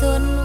xuân